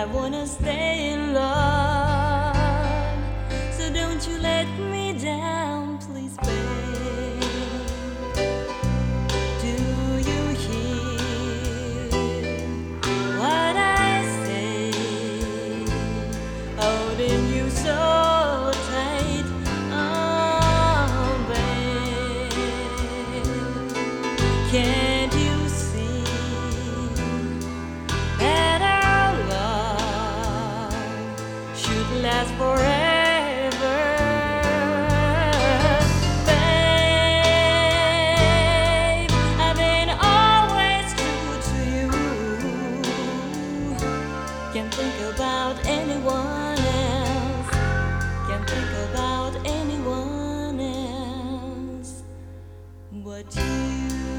I wanna stay in love. So don't you let me down, please, babe. Do you hear what I say? Holding you so tight, oh, babe. Can last forever? Babe, I've been always true to you. Can't think about anyone else. Can't think about anyone else but you.